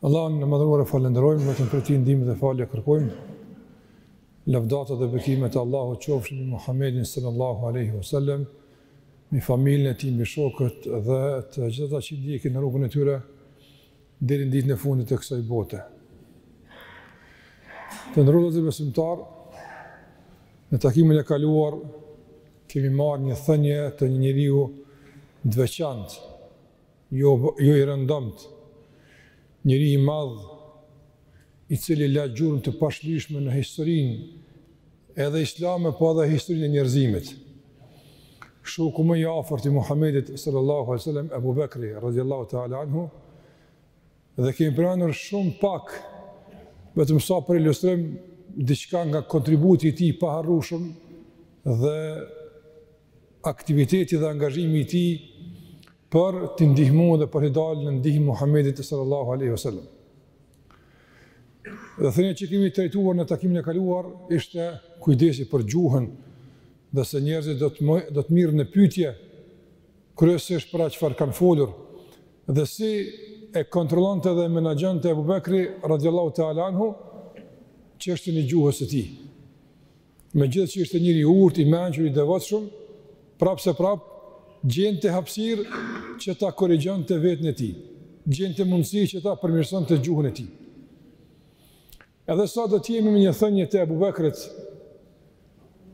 Allahun e madhëruar e falënderojmë, vetëm prej tij ndihmë dhe falje kërkojmë. Lavdata dhe bekimet e Allahut qofshin mbi Muhammedin sallallahu alaihi wasallam, mbi familjen e tij, mbi shokët dhe të gjithë ata që ndjekin rrugën e tyre deri në ditën e fundit të kësaj bote. Të nderuar besimtarë në takimin e kaluar kemi marrë një thënie të një njeriu të veçantë Jo, jo i rëndomtë, njeri i madh, i cili la gjurmë të pashlyeshme në historinë edhe islame, po edhe historinë e njerëzimit. Shoku më i afërt i Muhamedit sallallahu alaihi wasallam, Abu Bekri radhiyallahu ta'ala anhu, dhe kemi përmendur shumë pak vetëm sa për ilustrim diçka nga kontributi i tij i paharrueshëm dhe aktiviteti dhe angazhimi i tij për të ndihmuar dhe për të dalë në ndihmë Muhamedit sallallahu alaihi wasallam. Dhe thënia që kemi trajtuar në takimin e kaluar ishte kujdesi për gjuhën, dhe se njerëzit do të do të merren në pyetje kryesisht për atë çfarë kanë folur dhe si e kontrollonte dhe menaxhonte Abu Bekri radhiyallahu ta'ala anhu çështën e gjuhës së tij. Megjithëse që ishte njeri i urtë, i mençur, i devotshëm, prapë se prapë gjente hapësirë që ta korrigjonte veten e tij. Gjente mundësi që ta përmirësonte gjuhën e tij. Edhe sot do të jemi me një thënie të Abu Bekrit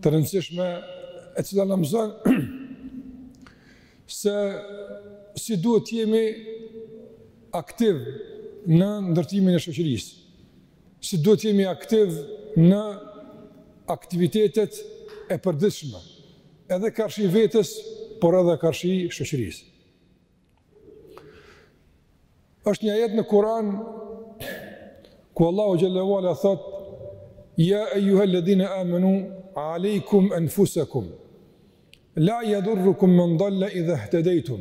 të rëndësishme e cila na mëson se si duhet të jemi aktivë në ndërtimin e shoqërisë. si duhet të jemi aktivë në aktivitetet e përditshme, edhe karshi vetes, por edhe karshi shoqërisë. Është një ajet në Kur'an ku Allahu xhelle ue ala thot: "Ya ayyuhalladhina amanu alaykum anfusakum la yadurrukum man dalla idha ihtadaytum."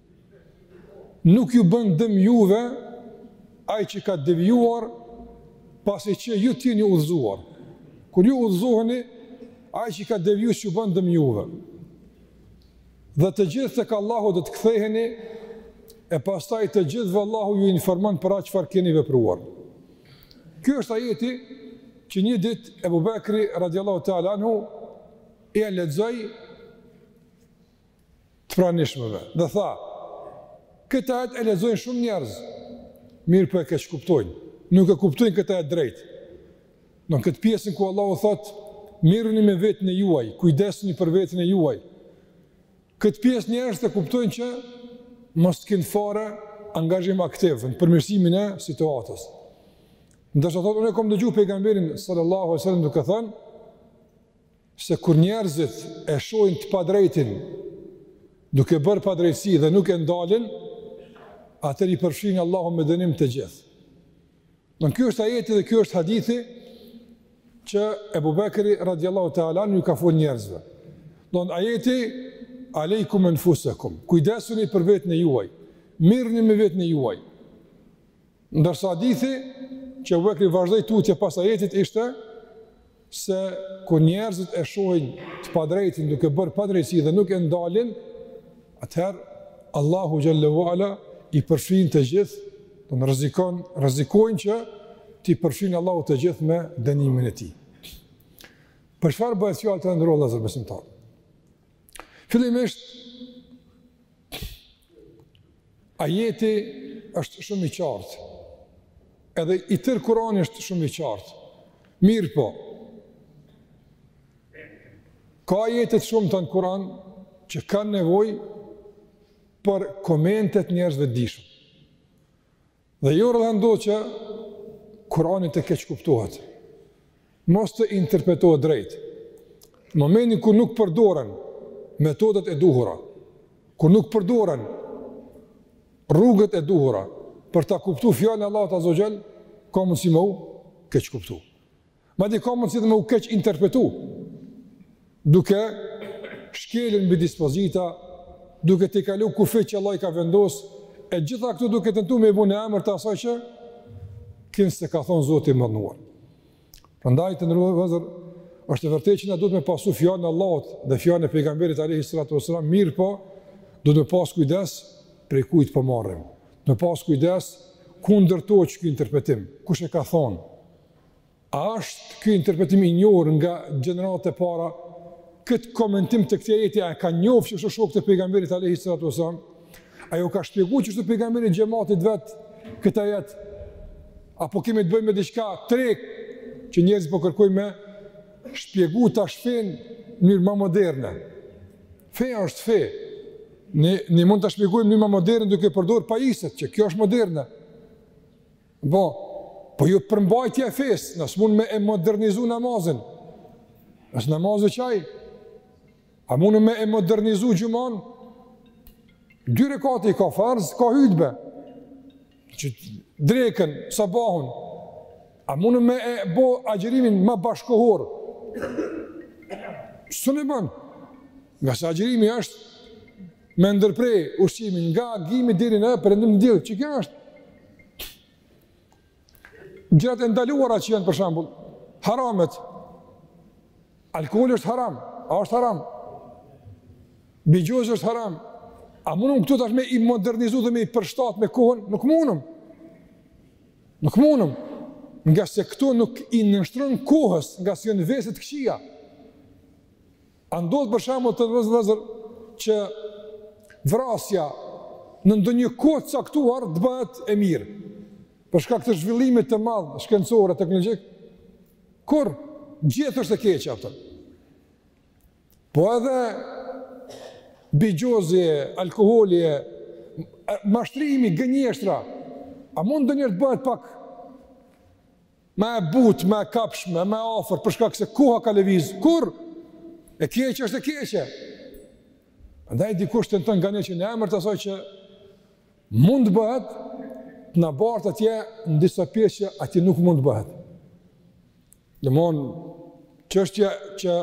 Nuk ju bën dëm juve ai që ka devijuar pasi që ju të jeni udhëzuar. Kur ju udhëzoheni, ai që ka devijuar s'ju bën dëm juve. Dhe të gjithë tek Allahu do të ktheheni e pastaj të gjithëve Allahu ju informon për atë çfarë keni vepruar. Kjo është ajeti që një ditë Ebu Bekri radiallahu ta'ala anhu e lexoi të pranishmëve dhe tha, Këtë ajet e lexojnë shumë njerëz, mirëpo e keqkuptojnë. Nuk e kuptojnë këtë ajet drejt. Në këtë pjesën ku Allahu thot, merruni me veten e juaj, kujdesuni për veten e juaj. Këtë pjesë njerëzit e kuptojnë që mos të kenë fare angazhim aktiv në përmirësimin e situatës. Ndërsa thotë, unë e kom dëgju pejgamberin sallallahu alaihi wasallam duke thënë, se kur njerëzit e shohin të padrejtin duke bërë padrejtësi dhe nuk e ndalin, atër i përfshin Allahu me dënim të gjithë. Ky është ajeti dhe ky është hadithi që Ebu Bekri radiallahu ta'ala anhu i ka fol njerëzve. Domethënë ajeti, alejkum enfusekum, kujdesuni për veten e juaj, merruni me veten e juaj. Ndërsa hadithi që Ebu Bekri vazhdoi tutje pas ajetit ishte se kur njerëzit e shohin të padrejtin duke bërë padrejtësi dhe nuk e ndalin, atëherë Allahu xhel-le ue ala i përfshin të gjithë, domethënë rrezikon, rrezikojnë që t'i përfshin Allahu të gjithë me dënimin e tij. Për çfarë bëhet fjalë të nderuar vëllezër besimtarë? Fillimisht, ajeti është shumë i qartë, edhe i tërë Kurani është shumë i qartë, mirëpo, ka ajete të shumta në Kuran që kanë nevojë për komente të njerëzve të dijshëm. Dhe jo rrallëherë ndodh që Kurani të keqkuptohet, mos të interpretohet drejt. Në momentin kur nuk përdoren metodat e duhura, kur nuk përdoren rrugët e duhura për ta kuptuar fjalën e Allahut Azza wa Jall, ka mundësi me u keqkuptu. Madje ka mundësi dhe me u keqinterpretu, duke shkel mbi dispozita, duke tejkalu kufij që Allahu i ka vendos, e gjitha këto duke tentu me i bu në emër të asaj që, kinse ka thonë Zoti i madhëruar. Prandaj të nderuar vëllezër, është e vërtetë që na duhet me pasu fjalën e Allahut dhe fjalën e pejgamberit alejhi salatu wasallam, mirëpo, duhet me pas kujdes prej kujt po marrim, me pas kujdes ku u ndërtu qiky interpretim, kush e ka thonë, A është ky interpretim i njohur nga gjeneratat e para? Këtë komentim të këtij ajeti a e ka njohur qështu shokët e pejgamberit alayhi salatu wasallam? A ia ka shpjeguar qështu pejgamberi xhematit vet këtë ajet? Apo kemi të bëjmë me diçka të re që njerëzit po kërkojnë me shpjegu tash fenë në mënyrë më moderne? Feja është fe. Ne ne mund ta shpjegojmë në mënyrë më moderne duke përdorur pajisjet qikjo është moderne. Po, po ju përmbajtja e fesë, nëse mund me e modernizu namazin, as namazi qaj, a mund me e modernizu xhumanë, dy rekate i ka farz, ka hutbe, qe drekën, sabahun, a mund me e bo agjërimin ma bashkëkohor, s'un e ban, ngase agjërimi është me ndërpre ushqimin nga agimi deri në perëndim t'diellit, qekja është? Gjërat e ndaluara që janë për shembull, haramet. Alkooli është haram, a është haram? Bixhozi është haram. A munëm këto tash me i modernizu dhe me i përshtat me kohën? Nuk munëm. Nuk munëm. Ngase këto nuk i nënshtrohen kohës, ngase janë vese të këqija. A ndodh për shembull vëllezër që vrasja në ndonjë kohë të caktuar të bëhet e mirë, për shkak të zhvillimit të madh shkencor, teknologjik, kurrë, gjithë është e keqe, afër. Po edhe bixhozi e alkooli e, mashtrimi, gënjeshtra, a mund ndonjëherë të bëhet pak Ma e butë, ma e kapshme, ma e afërt, për shkak se koha ka lëviz. Kurrë, e keqe është e keqe. Andaj dikush tenton nganjëherë që në emër të asaj që mund të bëhet të na bart atje në disa pjesë që atje nuk mund të bëhet. Domthon çështja që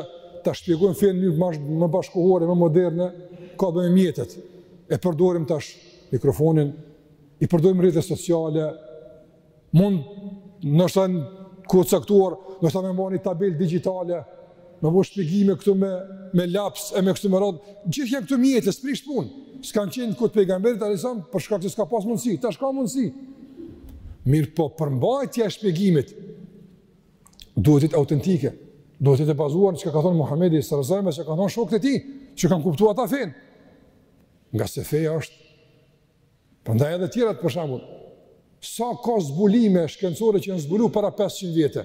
ta shpjegojmë fenë më bashkëkohore, më moderne, ka të bëjë me mjetet. E përdorim tash mikrofonin, i përdorim rrjetet sociale, Mund, në një kohë të caktuar, ndoshta me mba një tabel digjitale, me bo shpjegime këtu me, me laps e me këto me radhë, gjithë janë këto mjete, s'prish punë, s'kanë qenë te koha e pejgamberit, alejhi selam, për shkak që s'ka pas mundësi, tash ka mundësi. Mirëpo, përmbajtja e shpjegimit, duhet jetë autentike, duhet jetë e bazuar në çka ka thonë Muhammedi, salallahu alejhi ve selem, çka kanë thonë shokët e tij, që kanë kuptu ata fenë. Ngase feja është Prandaj edhe tjerat për shembull, sa ka zbulime shkencore që janë zbuluar para 500 vjete.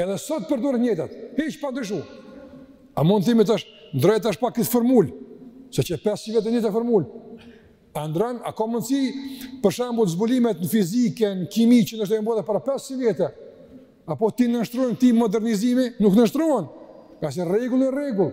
Edhe sot përdoren njëjtat, hiç pa ndryshuar. A mund të themi tash ndrroje tash pak këtë formulë, se qe 500 vjet e njëjta formulë. A ndrron, a ka mundsi për shembull zbulimet në fizikë, në kimi që janë bo dhe para 500 vjete? A po t'i nënshtrohen këtij modernizimi, nuk nënshtrohen. Ngase rregulli është rregull.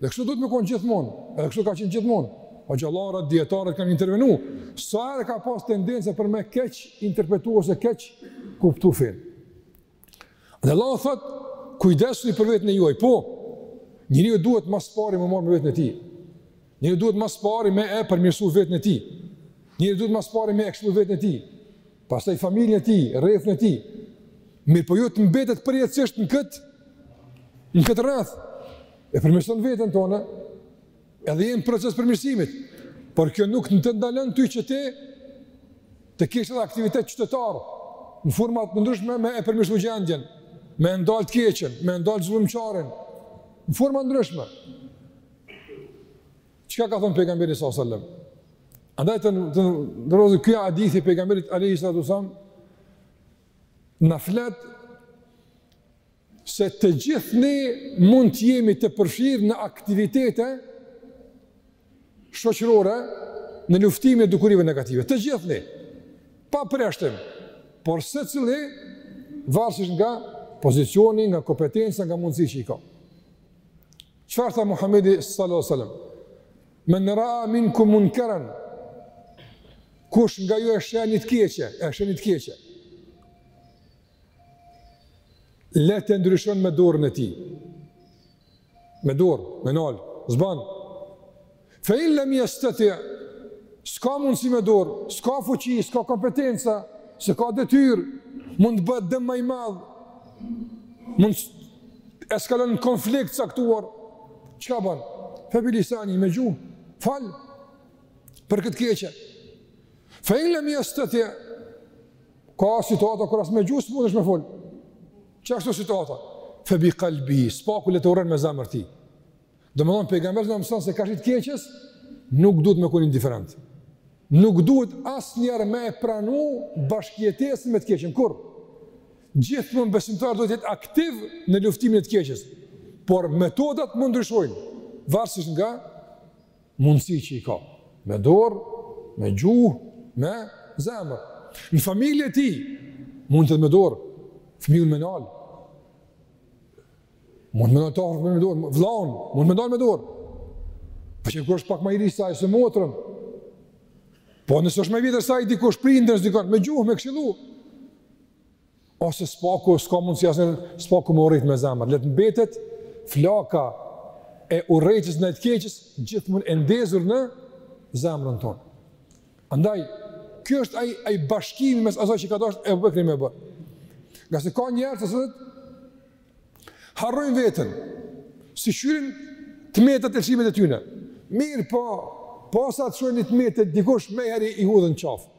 Dhe kështu duhet me konë gjithmonë, edhe kështu ka qenë gjithmonë. Hoxhallarët, dijetarët kanë intervenu, sa herë ka pas tendencë për me keqinterpretu ose keqkuptu fenë. Dhe Allahu thotë, kujdesuni për veten e juaj, po, njeriu duhet ma s'pari me u marrë me veten e tij, njeriu duhet ma s'pari me e përmirësu veten e tij, njeriu duhet ma s'pari me e këshillu veten e tij, pastaj familjen e tij, rrethin e tij, mirëpo jo të mbetet përjetësisht në këtë, në këtë rreth, E përmirëson veten tënde, edhe je në proces përmirësimit. Por kjo nuk të ndalon ty që ti të kesh edhe aktivitet qytetar në forma të ndryshme me e përmirësu gjendjen, me ndal të keqen, me ndal zullumçarin në forma të ndryshme. Çka ka thënë pejgamberi sa sallam? Andaj të nderuar, ky hadith i pejgamberit alayhi salatu sallam na flet se të gjithë ne mund të jemi të përfshirë në aktivitete shoqërore në luftimin e dukurive negative. Të gjithë ne, pa përjashtim, por secili varësisht nga pozicioni, nga kompetenca, nga mundësia që i ka. Çfarë tha Muhammedi sallallahu sallam? Men ra'a minkum munkeran, kush nga ju e sheh një të keqe, e sheh një të keqe, Le ta ndryshon me dorën e tij. Me dorë, me nalë, s'ban. Fe in lem jestetia, s'ka mundësi me dorë, s'ka fuqi, s'ka kompetenca, s'ka detyrë, mund të bëhet dëm ma i madh, mund të eskalon në konflikt të caktuar, çka ban? Fe bilisani, me gjuhë, fol për këtë të keqe. Fe in lem jestetia, Ka situata kur as me gjuhë s'mundesh me fol. Ka kështu situata? Fe bi kalbihi, s'paku le ta urren me zemër të tij. Domethonë, pejgamberi na mëson se karshi të keqes, nuk duhet me kon indiferent. Nuk duhet asnjëherë me e pranu bashkëjetesën me të keqen. Kurrë. Gjithmonë besimtari duhet jetë aktiv në luftimin e të keqes. Por metodat mund ndryshojnë, varësisht nga mundësia që i ka, me dorë, me gjuhë, me zemër. Në familje të tij, mundet me dorë, fëmijën me nalë, mund me nalë të afërt me dorë, vllaun, mund me nalë me dorë, po që kur është pak ma i ri se ai, ose motrën, po nëse është ma i vjetër se ai, dikush prindër, dikon, me gjuhë, me këshillu, ose së paku, s'ka mundësi asnjë së paku me urrejt me zemër, le të mbetet flaka e urrejtjes ndaj të keqes, gjithmonë e ndezur në zemrën tonë. Andaj, kjo është ai, ai bashkimi mes asaj që ka dashtë Ebu Bekri me bo. Ngase ka njerëz të cilët harrojnë veten, s'i shohin të metat e lëshimet e tyne. Mirëpo, posa të shohin të metat dikujt menjëherë i hudhen n'qafë.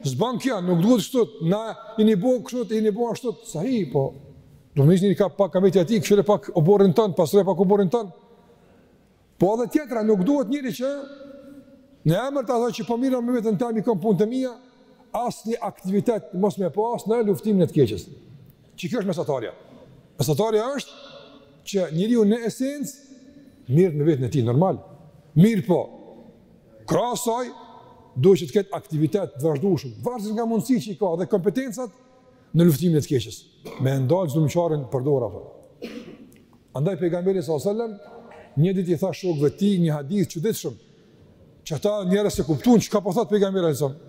S'ban kjo, nuk duhet kshtu, aj ja bo kështu, aj ja bo ashtu, sahi, po, do nisesh nja pak ka vetja ti, kshire pak oborrin tënd, pastro pak oborrin tënd, po edhe tjetra, nuk duhet njeri që, në emër të asaj që po mirrem me veten teme, kom punët e mia, asnjë aktivitet mos me pas në luftimin e të keqes, që kjo është mesatarja, mesatarja është që njeriu në esencë, mirret me veten e tij, normal, mirëpo, Krahas asaj, duhet që të ketë aktivitet të vazhdueshëm, varësisht nga mundësitë që i ka dhe kompetencat në luftimin e të keqes. Me ndal zullumqarin për dore apo. Andaj pejgamberi sallallahu alajhi wasallam një ditë i tha shokëve të tij një hadith të çuditshëm. Që ata njerëz s'e kuptuan çka po thot pejgamberi sallallahu alajhi wasallam.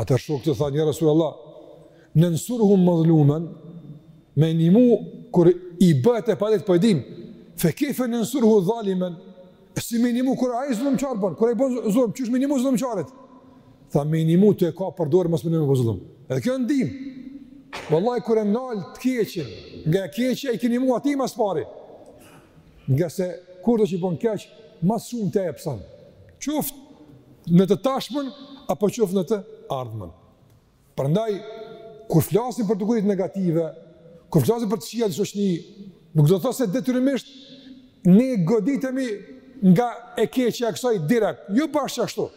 Atëherë shokët thanë, ja Resulallah, nensuruhu madhlumen, me i nimu kur i bëhet e padrejtë po e dimë, fe kejfe nensuruhu dhalimen, e si me i nimu kur ai zullumqar bon, kur ai bon zullum, qysh me i nimu zullumqarit? Tha, me i nimu tu e kap për dore, mos me i nimu për zullum. Edhe kjo ndihmë, vëlla, kur e nal të keqin, nga e keqja i ke nimu atij ma s'pari, ngase, kurdo që bon keq, ma s'shumti e pëson, qoftë, në të tashmën apo qoftë në të ardhmen. Prandaj kur flasim për dukuritë negative, kur flasim për të këqijat n'shoqni, nuk do të thotë se detyrimisht ne goditemi nga e keqja e kësaj direkt, jo bash ashtu.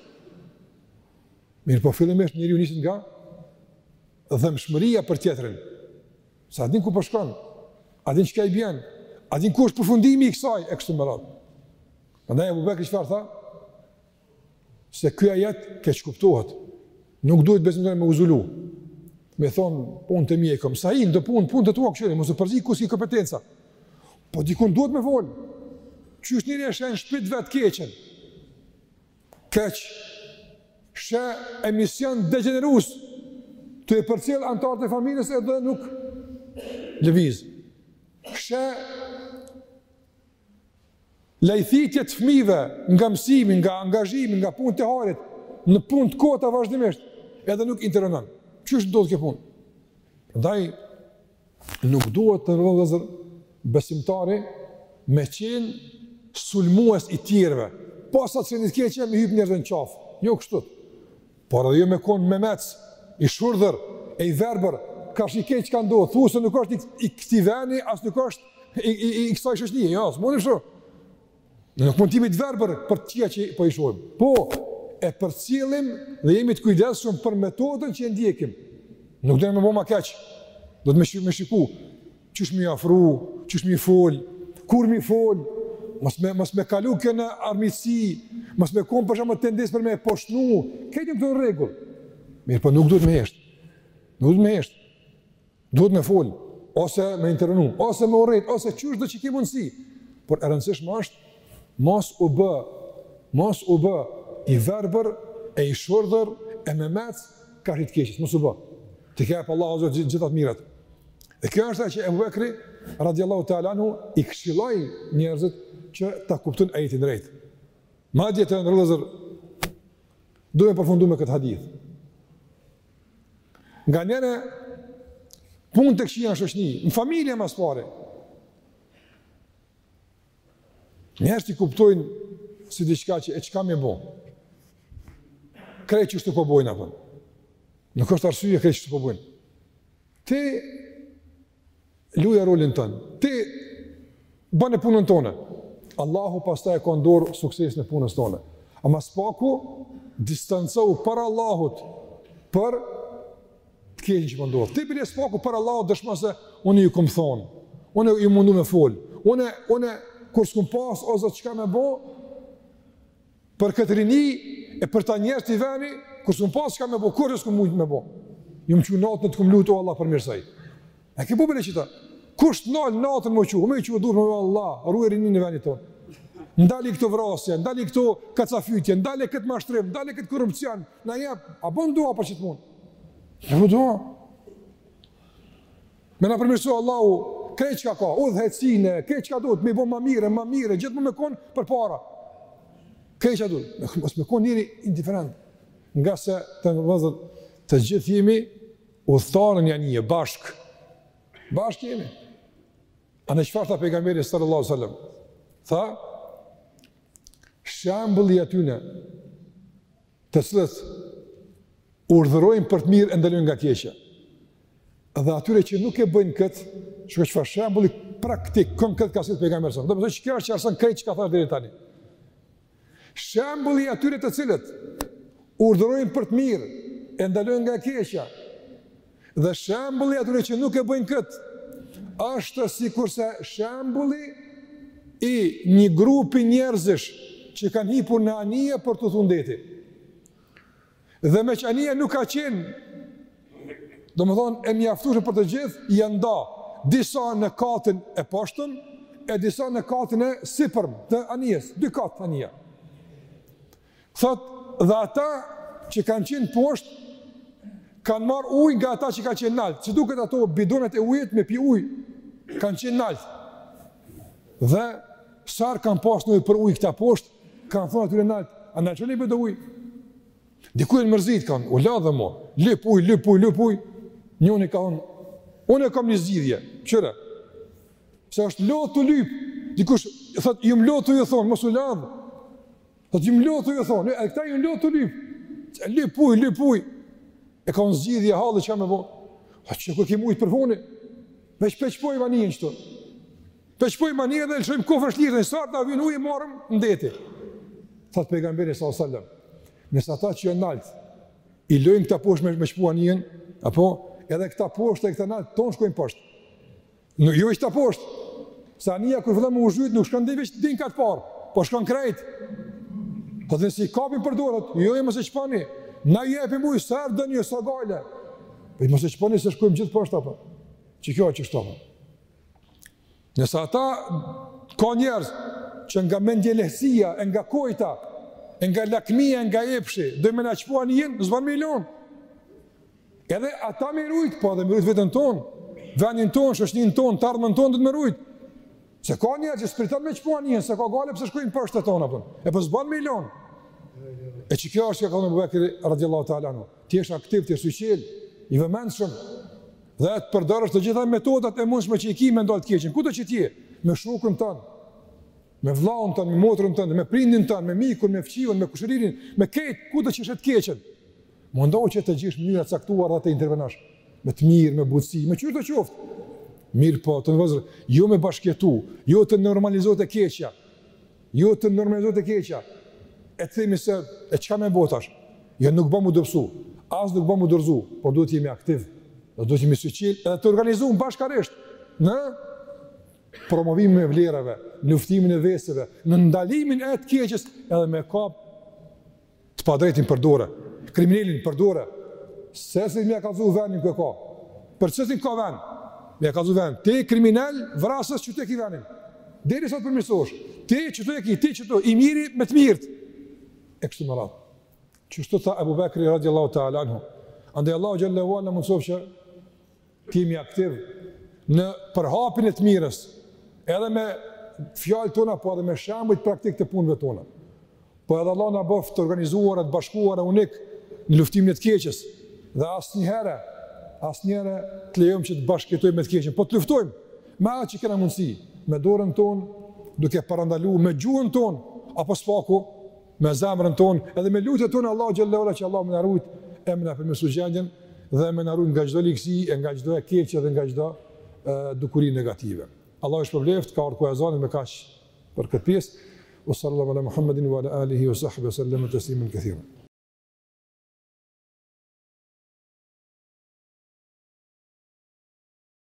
Mirëpo fillimisht njeriu niset nga dhemshmëria për tjetrin, se e din ku po shkon, po e din çka i bjen, e din ku është përfundimi i kësaj, e kështu me radhë. Andaj Abu Bekri çfarë tha? Se ky ajet keq kuptohet. Nuk duhet besimtari me u izolu. Me thon punët e mia kam. Sahi do punë, punët e tua kshiri, mos u përzi ku s'ki kompetenca. Po dikun duhet me fol. Qysh njeri e sheh n'shpi t'vet t'keqen. Keq. Sheh emision degjenerues tu e përcjell anëtarët e familjes edhe nuk lëviz. Sheh Lajthitje të fëmijëve nga mësimi, nga angazhimi, nga punët e hajrit, në punë të kota vazhdimisht, edhe nuk intervenon. Qysh ndodh kjo punë? Prandaj, nuk duhet të ndodh edhe... besimtari me qenë sulmues i tjerëve, posa sheh një të keqe me i hyp njerëzve n'qafë, jo kështu. Por edhe jo me kon memec, i shurdhër, e i verbër, karshi keqes ka ndodhë, thu se nuk është i, këtij veni, as nuk është i, i, i, i kësaj shoqni, jo, s'mundi shu. Ne nuk mund t'jemi t'verbër për qita që po i shohim. Po e përcjellim dhe jemi të kujdesshëm për metodën që e ndjekim. Nuk dojmë me bo ma keq, duhet me, sh me shiku. Qysh m'iu afru, qysh m'i fol, kur m'i fol, mos me, mos me kalu kjo në armiqsi, mos me kon për shembull me tendencë për me e poshtnu, këto janë këto në rregull. Mirëpo nuk duhet me heshtë. Nuk duhet me heshtë. Duhet me fol, ose me intervenu, ose me urrejt, ose qysh do që ki mundësi. Por e rëndësishme është, mos u bë, mos u bë i verbër, e i shurdhër, e memec, karshi të keqes, mos u bë. Ti ka e pa Allah, gjitha t'mirat. E kjo është ajo që Ebu Bekri radiallahu ta'ala anhu i këshilloi njerëzit që ta kuptojnë ajetin drejt. Madje të nderuar vllezër du me përfundu me këtë hadith. Nganjëherë punë e kshillës në shoqni, në familje ma s'pari. Njerëzit i kuptojnë si diçka që e çka me bo. Krejt qishtu po bojnë apo. Nuk është arsye krejt qishtu po bojnë. Ti luja rolin tan, ti bëne punën tane, Allahu pastaj e ka n'dorë suksesin e punës tane. Ama s'paku, distancohu para Allahut, prej të keqes që po ndodh. Po ti bile s'paku para Allahut dëshmo se unë ju kom thonë, unë jom mundu me folë, unë, unë, kur s'kom pasë, o Zot, çka me bo, Për këtë rini e për ta njerëz t'këtij veni, kur s'kom pas çka me bo, kur s'kom mund me bo. Jom çu natën e të kom lutë, o Allah, përmirësoj. A e ke bo bile qita, kush të nal natën me u çu, me i çu durt, o Allah, ruje rininë e venit tonë. Ndali këto vrasje, ndali këto kacafytje, ndali këtë mashtrim, ndali këtë korrupsion, na jep, a bën dua për që të mund? Me bo dua. Me na përmirësu Allahu, krejt çka ka, udhëheqësinë, krejt çka duhet, me i bo ma t'mirën, ma t'mirën, gjithmonë me konë përpara. Krejt çka duhet, mos me konë njeri indiferent, ngase të nderuar vllezër, të gjithë jemi, udhëtarë n'anije bashkë, bashkë jemi. E çfarë tha pejgamberi sallallahu sallam? Tha, shembulli i atyne, të cilët urdhërojnë për të mirë e ndalojnë nga keqja. Dhe atyre që nuk e bëjnë këtë, shiko çfarë shembulli praktik konkret ka sjell pejgamberi sa. Do të thotë që kjo e sqaron krejt çka thashë deri tani. Shembulli i atyre të cilët urdhërojnë për të mirë e ndalojnë nga keqja. Dhe shembulli i atyre që nuk e bëjnë këtë, është sikurse shembulli i një grupi njerëzish që kanë hipur në anije për t'udhtu n'deti. Dhe meqë anija nuk ka qenë, domethonë, e mjaftueshme për të gjithë, janë nda disa në katin e poshtëm, e disa në katin e sipërm të anijes, dy kat anija. Thotë, dhe ata që kanë qenë poshtë, kanë marrë ujë nga ata që kanë qenë naltë, si duket ato bidonat e ujit me pi ujë, kanë qenë naltë, dhe sa herë kanë pasë nevojë për ujë këta poshtë, kanë thonë atyre naltë, a na çoni edhe ujë? Dikur janë mërzit kanë, u lodhëm, lyp ujë, lyp ujë, lyp ujë, njëni ka thonë, unë e kam një zgjidhje, çfarë, se është lodhë tu lypë, dikush, thotë, jem lodhë tu ju thonë, mos u lodh, Po ti jem lodh tu ju thonë, e këta jon lodh tu lyp, e lyp uj, lyp uj, e kam një zgjidhje halë që me bo, a qe ku kimi ujtë përfuni, veç pe çpojmë anijen qëtu, pe çpojmë anijen dhe lëshojmë kofën shlirën, sa t'na vyn uj e marrim në deti, thotë pejgamberi alejhi selam, nëse ata që janë naltë, i lojnë këta poshtë me, me çpu anijen, apo edhe këta poshtë e këta naltë, tonë shkojnë poshtë, Nuk jo veç këta poshtë, se anija kur fillon me u zhyt, nuk shkon veç deri n'kat të parë, po shkon krejt. Po nëse i kapin për dore, jo mos e çponi, na ju japim ujë, sa herë t'doni, s'ka gajle. Po mos e çponi, se shkojmë gjithë poshtë, apo. Qekjo qështu. Nëse ata ka njerëz që nga mendjelehtësia, e nga kojta, e nga lakmia, e nga epshi, dojnë me na çpu anijen, s'ban me i lonë. Edhe ata me rujt, po edhe me rujt veten tonë, vendin tonë, shoqninë tonë, t'ardhmen tonë, duhet me rujt. Se ka njerëz që s'pritojnë me çpu anijen, s'e ka gajle pëse shkojmë poshtë tonë, e po s'ban me i lonë. E qekjo është çka Ebu Bekri, radiallahu ta'ala anhu. t'jesh aktiv, t'jesh syçelë, i vëmendshëm, dhe t'i përdorësh të gjitha metodat e mundshme që i ki me ndalë të keqen, kudo që ti je, me shokun tonë, me vllaun tonë, me motrën tonë, me prindin tonë, me mikun, me fqinjin, me kushëririn, me këtë, kudo që e sheh të keqen, Mundohu që të gjesh mënyra të caktuara dhe të intervenosh me të mirë, me butësi, me çfarëdo qoftë. Mirëpo, vëllezër, jo me bashkëjetu, jo të normalizohet e keqja. Jo të normalizohet e keqja. E të themi se e çka me bo tash? Jo nuk ban m'u dobësu, as nuk ban m'u dorzu, por duhet të jemi aktiv. Duhet të jemi syçelë edhe të organizohemi bashkërisht në promovimin e vlerave, luftimin e veseve, në ndalimin e të keqes edhe me kap Të padrejtin për dore, kriminelin për dore, se si me ia kallzu venin ku e ka. Për çesin ka ven. Me ia kallzu ven. Ti kriminel, vrasës qëtu e ki venin. Derisa t'përmirësohesh. Ti qëtu e ki ti qëtu i miri me të mirë. E kështu me radhë. Qështu tha Ebu Bekri radiallahu ta'ala anhu. Andaj Allahu xhallahu ala mundësoftë që Të jemi aktiv në përhapjen e të mirës, edhe me fjalët tona, po edhe me shembujt praktik të punëve tona. Po edhe Allahu na boftë të organizuar e të bashkuar e unik në luftimin e të keqes. Dhe asnjëherë, asnjëherë të lejojmë që të bashkëjetojmë me të keqen, po të luftojmë me atë që kena mundësi, me dorën tonë, duke parandalu me gjuhën tonë apo s'paku me zemrën tonë, edhe me lutjet tona Allahu xhallahu ala që Allahu me na rujt e me na përmirësu gjendjen dhe me na rujt nga çdo ligësi e nga çdo e keqe dhe nga çdo dukuri negative. Allahu ju shpërbleftë, ka ardh koha e ezanit me kaq për këtë pjesë. Wa sallallahu ala Muhammedin wa ala alihi wa sahbihi sallam tasliman kathiran.